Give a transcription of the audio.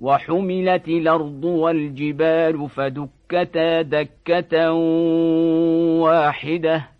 وحملت الأرض والجبال فدكتا دكة واحدة.